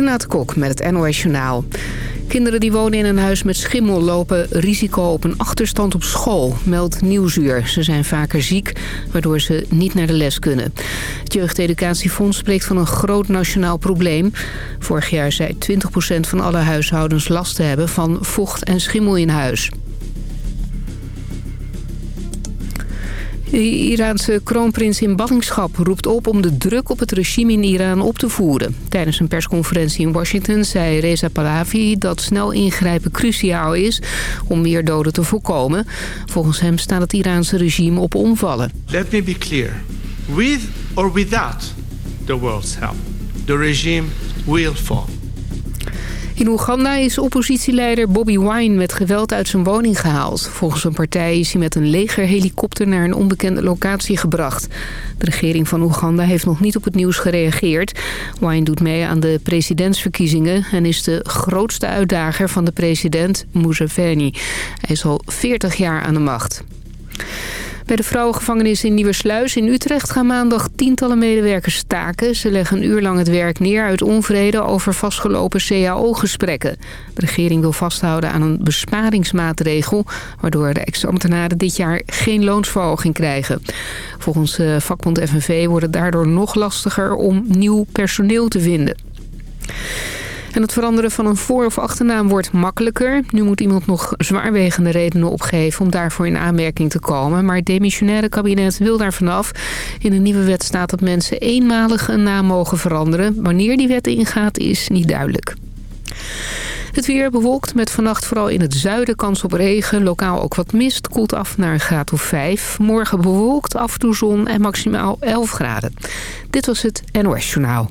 Renate Kok met het NOS Journaal. Kinderen die wonen in een huis met schimmel lopen risico op een achterstand op school, meldt Nieuwsuur. Ze zijn vaker ziek, waardoor ze niet naar de les kunnen. Het Jeugdeducatiefonds spreekt van een groot nationaal probleem. Vorig jaar zei 20% van alle huishoudens last te hebben van vocht en schimmel in huis. De Iraanse kroonprins in ballingschap roept op om de druk op het regime in Iran op te voeren. Tijdens een persconferentie in Washington zei Reza Pahlavi dat snel ingrijpen cruciaal is om meer doden te voorkomen. Volgens hem staat het Iraanse regime op omvallen. Let me be clear. With or without the world's help, the regime will fall. In Oeganda is oppositieleider Bobby Wine met geweld uit zijn woning gehaald. Volgens een partij is hij met een legerhelikopter naar een onbekende locatie gebracht. De regering van Oeganda heeft nog niet op het nieuws gereageerd. Wine doet mee aan de presidentsverkiezingen en is de grootste uitdager van de president Museveni. Hij is al 40 jaar aan de macht. Bij de vrouwengevangenis in Nieuwersluis in Utrecht gaan maandag tientallen medewerkers staken. Ze leggen een uur lang het werk neer uit onvrede over vastgelopen CAO-gesprekken. De regering wil vasthouden aan een besparingsmaatregel... waardoor de ex-ambtenaren dit jaar geen loonsverhoging krijgen. Volgens eh, vakbond FNV wordt het daardoor nog lastiger om nieuw personeel te vinden. En het veranderen van een voor- of achternaam wordt makkelijker. Nu moet iemand nog zwaarwegende redenen opgeven om daarvoor in aanmerking te komen. Maar het demissionaire kabinet wil daar vanaf. In een nieuwe wet staat dat mensen eenmalig een naam mogen veranderen. Wanneer die wet ingaat is niet duidelijk. Het weer bewolkt met vannacht vooral in het zuiden kans op regen. Lokaal ook wat mist, koelt af naar een graad of 5. Morgen bewolkt, af en toe zon en maximaal 11 graden. Dit was het NOS Journaal.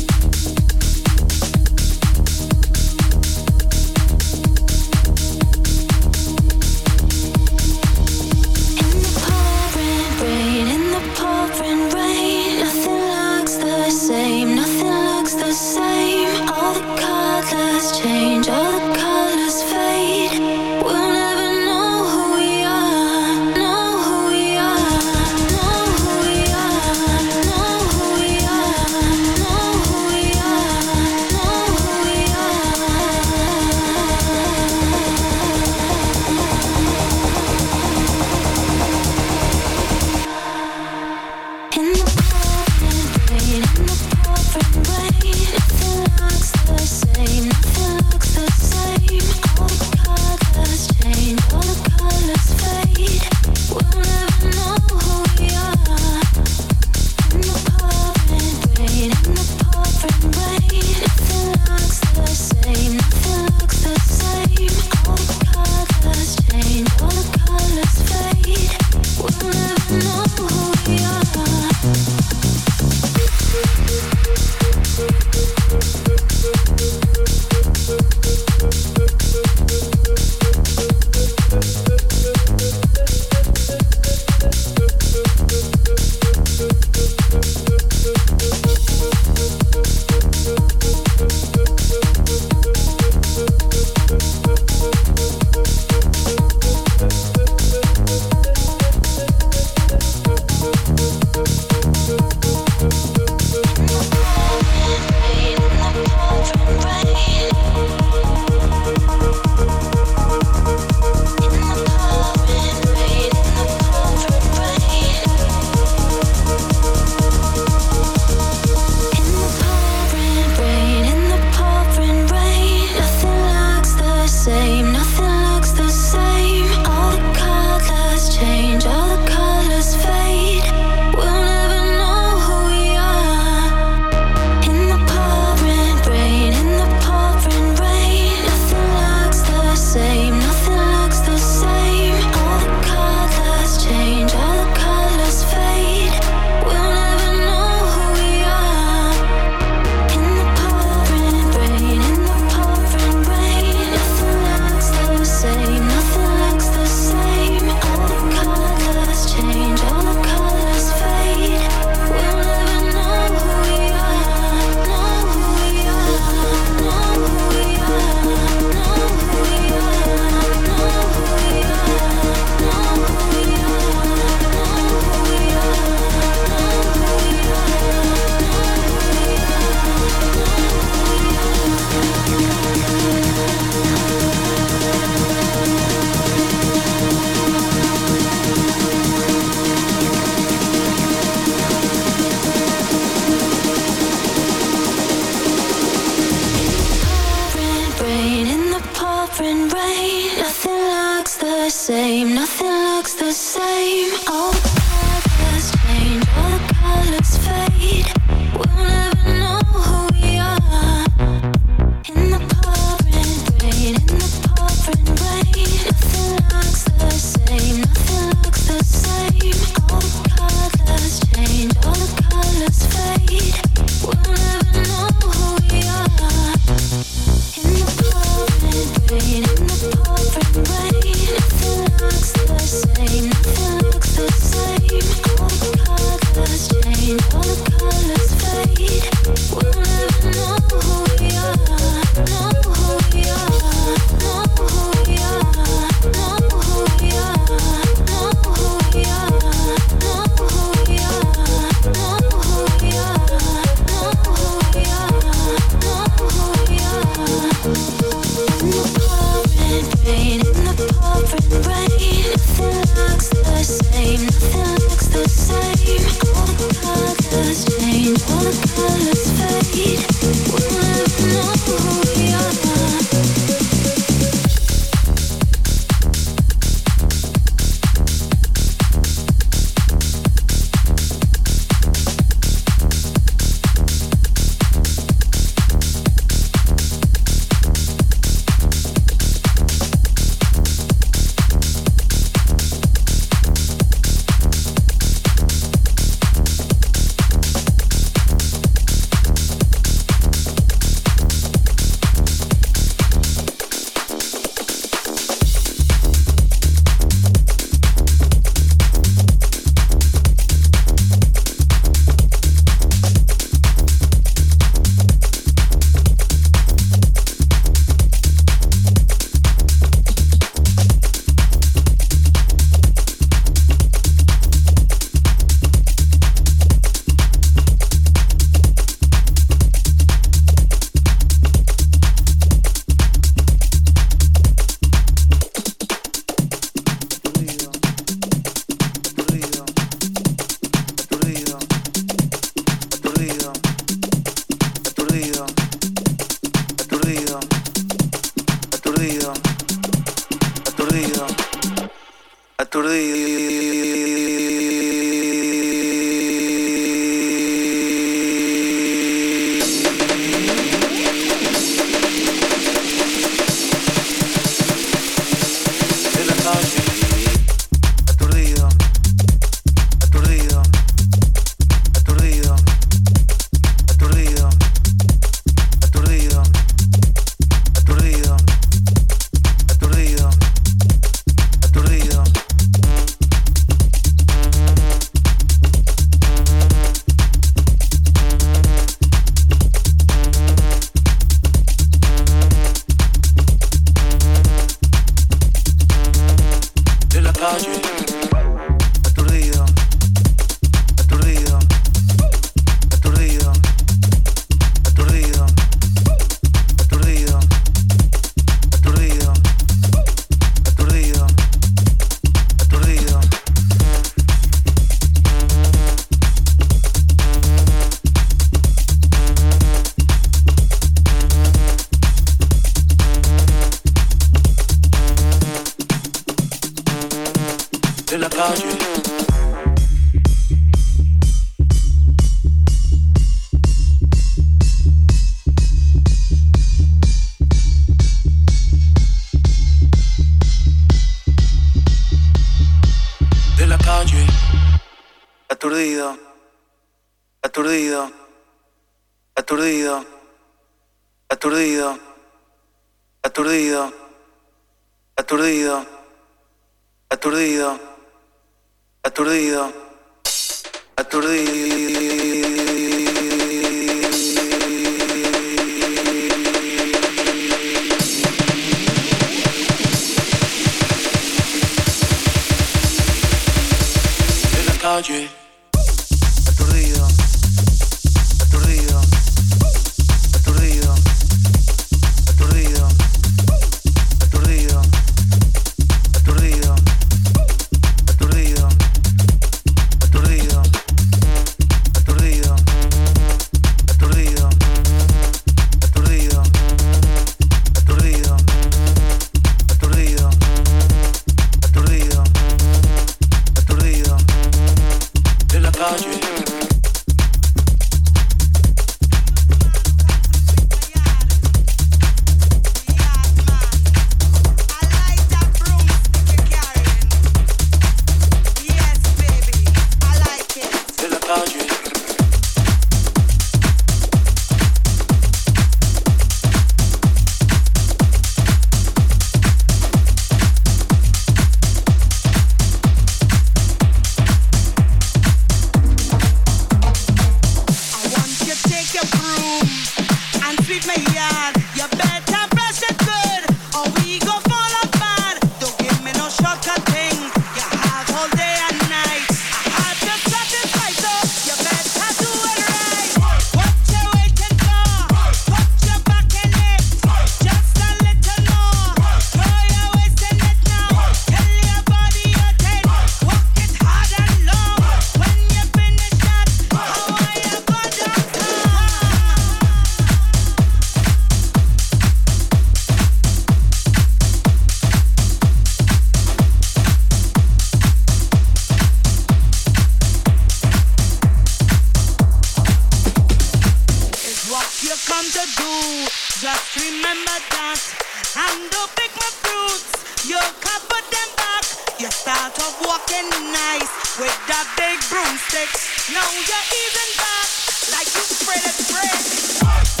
love walking nice with that big broomstick. Now you're even back like you spread it bread.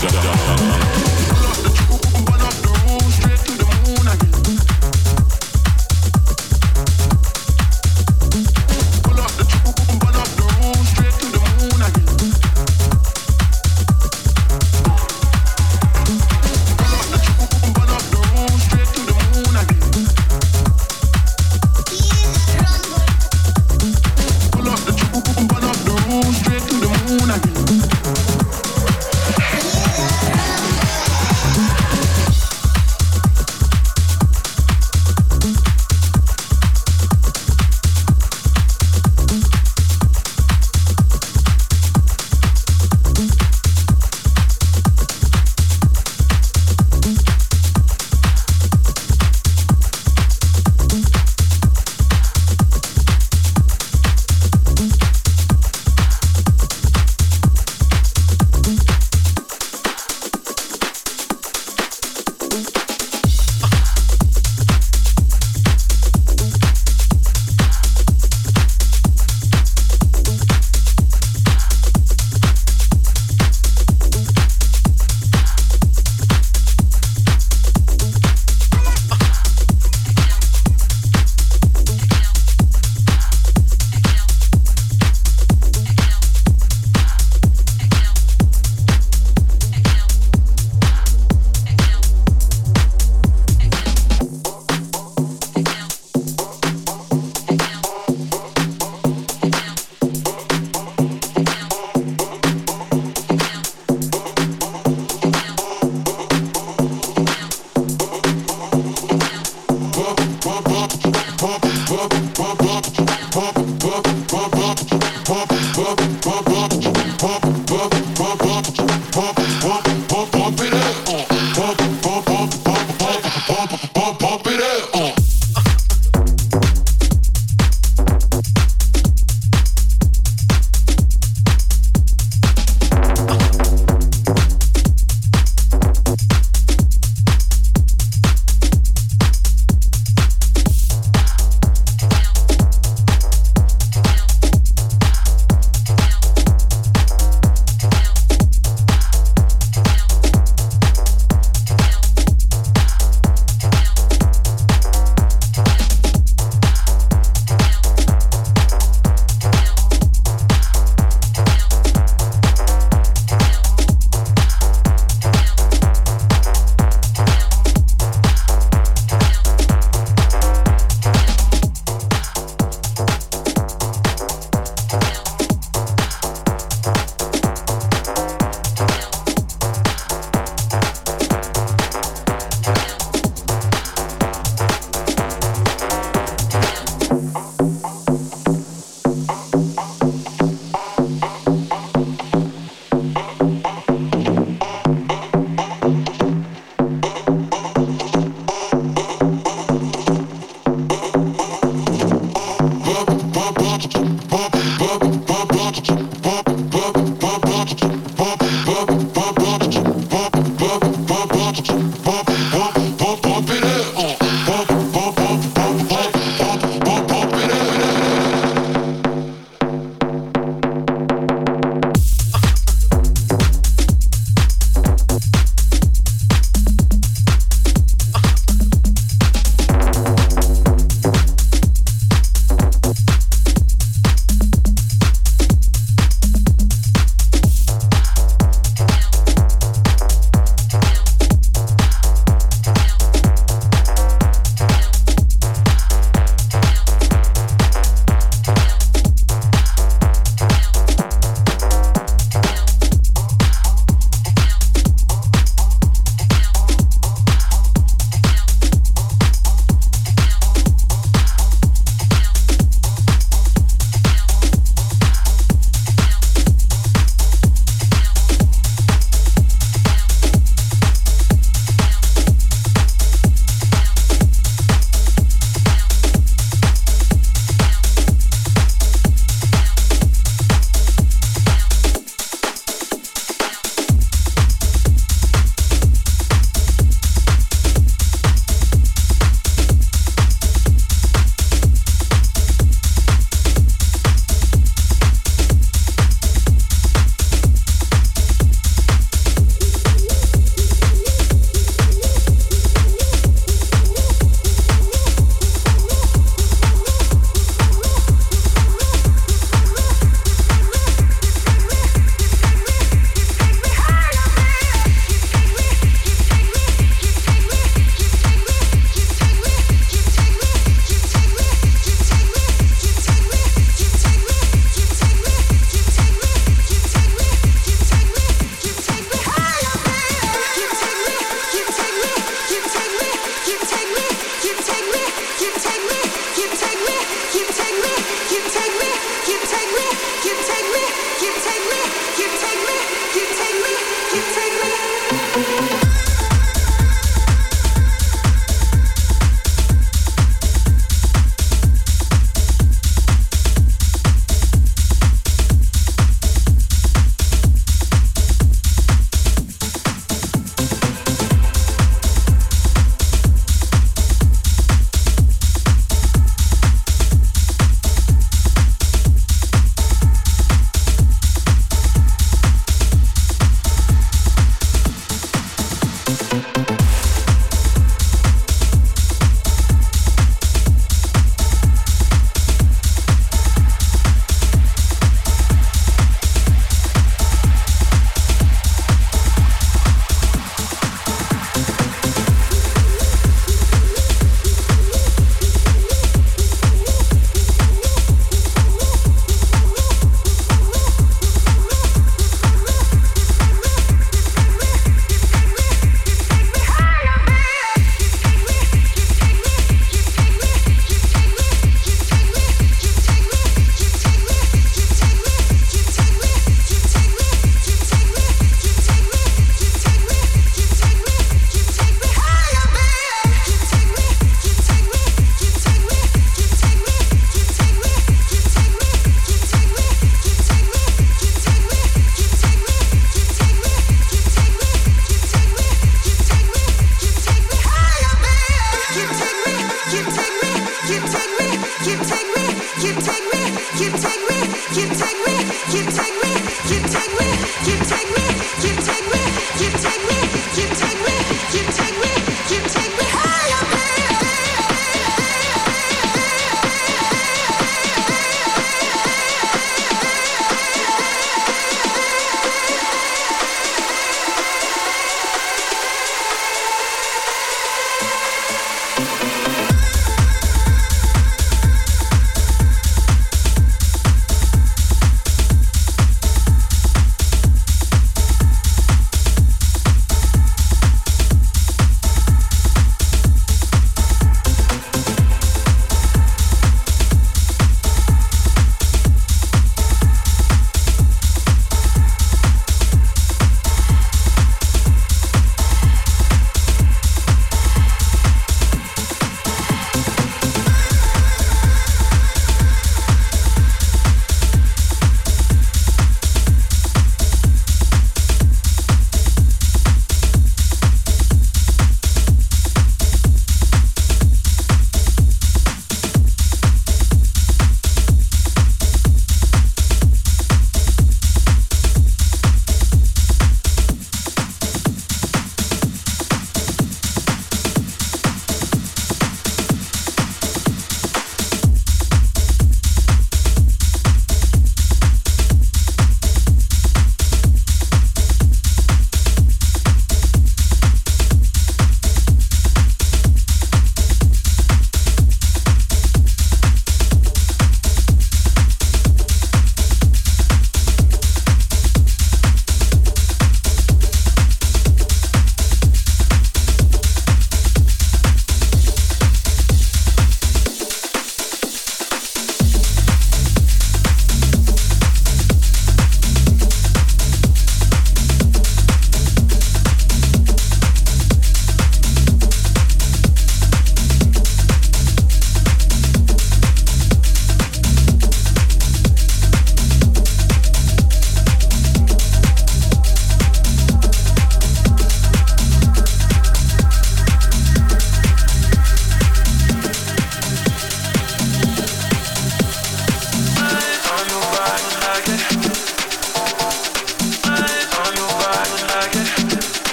dum, dum.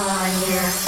Oh yeah.